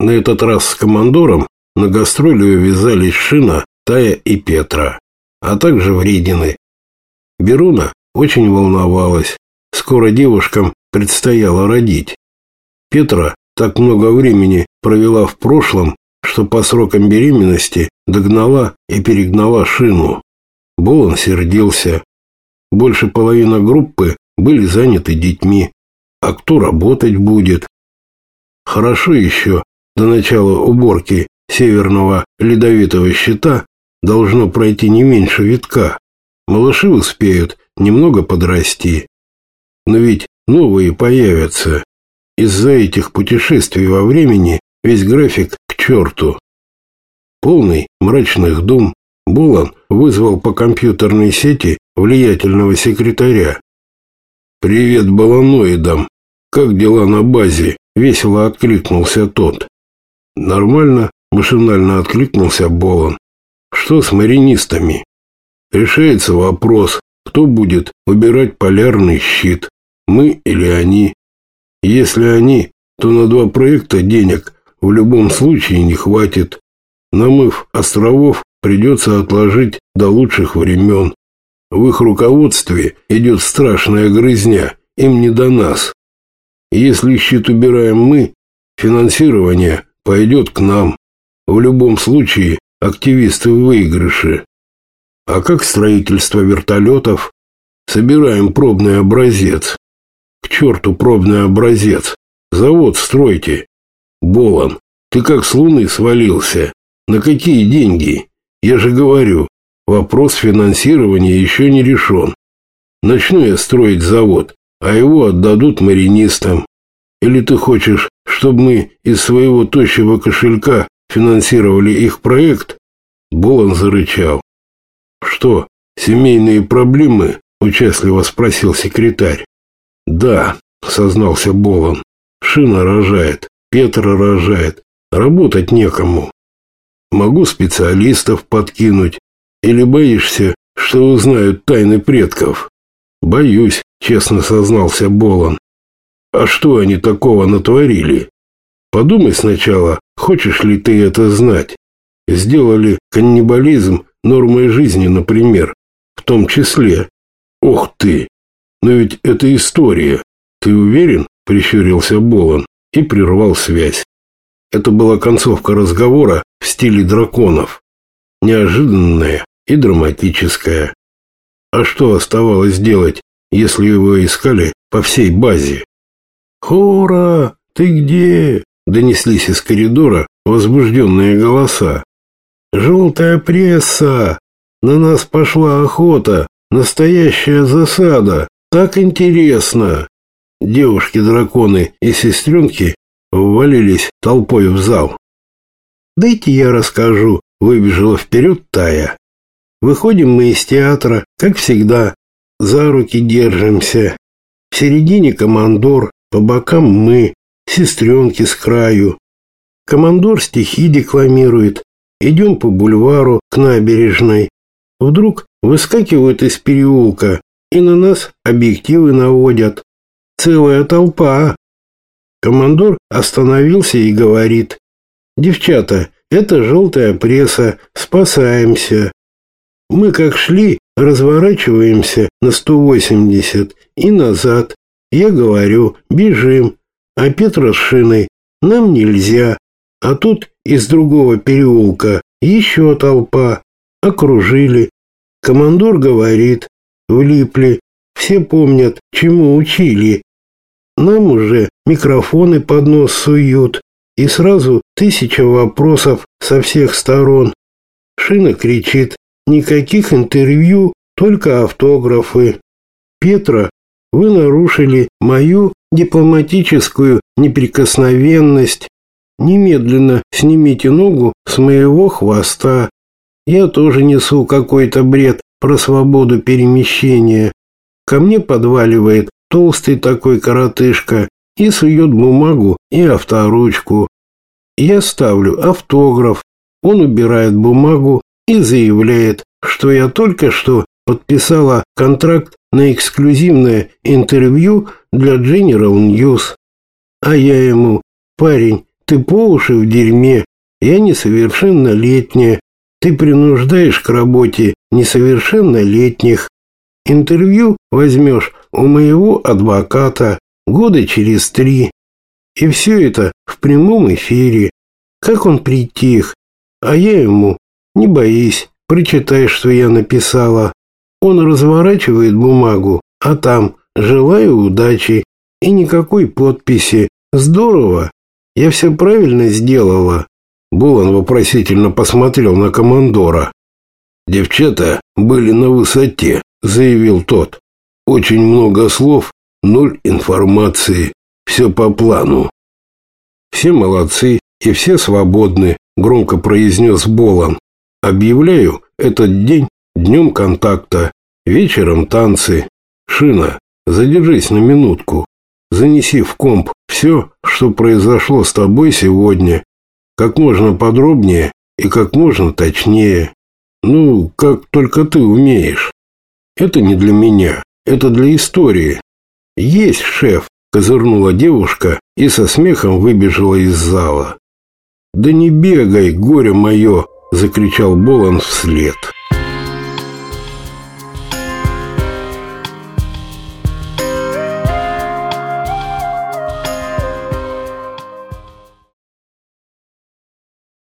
На этот раз с командором на гастроли увязались Шина, Тая и Петра, а также Вредины. Беруна очень волновалась. Скоро девушкам предстояло родить. Петра так много времени провела в прошлом, что по срокам беременности догнала и перегнала Шину. Болон сердился. Больше половины группы были заняты детьми. А кто работать будет? Хорошо еще до начала уборки северного ледовитого щита должно пройти не меньше витка. Малыши успеют немного подрасти. Но ведь новые появятся. Из-за этих путешествий во времени весь график к черту. Полный мрачных дум, Булан вызвал по компьютерной сети влиятельного секретаря. «Привет баланоидам! Как дела на базе?» — весело откликнулся тот. «Нормально», — машинально откликнулся Болон. «Что с маринистами?» «Решается вопрос, кто будет выбирать полярный щит, мы или они. Если они, то на два проекта денег в любом случае не хватит. Намыв островов придется отложить до лучших времен. В их руководстве идет страшная грызня, им не до нас. Если щит убираем мы, финансирование пойдет к нам. В любом случае активисты в выигрыше. А как строительство вертолетов? Собираем пробный образец. К черту пробный образец. Завод стройте. Болон, ты как с луны свалился. На какие деньги? Я же говорю, вопрос финансирования еще не решен. Начну я строить завод, а его отдадут маринистам. Или ты хочешь, чтобы мы из своего тощего кошелька финансировали их проект? Болон зарычал. Что, семейные проблемы? Участливо спросил секретарь. Да, сознался Болон. Шина рожает, Петра рожает. Работать некому. Могу специалистов подкинуть. Или боишься, что узнают тайны предков? Боюсь, честно сознался Болон. А что они такого натворили? Подумай сначала, хочешь ли ты это знать. Сделали каннибализм нормой жизни, например, в том числе. Ох ты! Но ведь это история. Ты уверен? Прищурился Болон и прервал связь. Это была концовка разговора в стиле драконов. Неожиданная и драматическая. А что оставалось делать, если его искали по всей базе? «Хора, ты где?» — донеслись из коридора возбужденные голоса. «Желтая пресса! На нас пошла охота! Настоящая засада! Так интересно!» Девушки-драконы и сестренки ввалились толпой в зал. «Дайте я расскажу», — выбежала вперед Тая. «Выходим мы из театра, как всегда, за руки держимся. В середине командор, по бокам мы, сестренки с краю. Командор стихи декламирует. Идем по бульвару к набережной. Вдруг выскакивают из переулка и на нас объективы наводят. Целая толпа. Командор остановился и говорит. «Девчата, это желтая пресса, спасаемся». Мы как шли, разворачиваемся на 180 и назад. Я говорю, бежим. А Петра с шиной, нам нельзя. А тут из другого переулка еще толпа. Окружили. Командор говорит, влипли. Все помнят, чему учили. Нам уже микрофоны под нос суют. И сразу тысяча вопросов со всех сторон. Шина кричит, никаких интервью, только автографы. Петра вы нарушили мою дипломатическую неприкосновенность. Немедленно снимите ногу с моего хвоста. Я тоже несу какой-то бред про свободу перемещения. Ко мне подваливает толстый такой коротышка и сует бумагу и авторучку. Я ставлю автограф, он убирает бумагу и заявляет, что я только что подписала контракт на эксклюзивное интервью для General News. А я ему, парень, Ты по уши в дерьме, я несовершеннолетняя. Ты принуждаешь к работе несовершеннолетних. Интервью возьмешь у моего адвоката года через три. И все это в прямом эфире. Как он притих. А я ему, не боись, прочитай, что я написала. Он разворачивает бумагу, а там «Желаю удачи» и никакой подписи. Здорово. Я все правильно сделала. Булан вопросительно посмотрел на командора. Девчата были на высоте, заявил тот. Очень много слов, ноль информации. Все по плану. Все молодцы и все свободны, громко произнес Болан. Объявляю этот день днем контакта, вечером танцы. Шина, задержись на минутку. Занеси в комп все, что произошло с тобой сегодня, как можно подробнее и как можно точнее. Ну, как только ты умеешь. Это не для меня, это для истории. Есть шеф, козырнула девушка и со смехом выбежала из зала. Да не бегай, горе мое, закричал Болан вслед.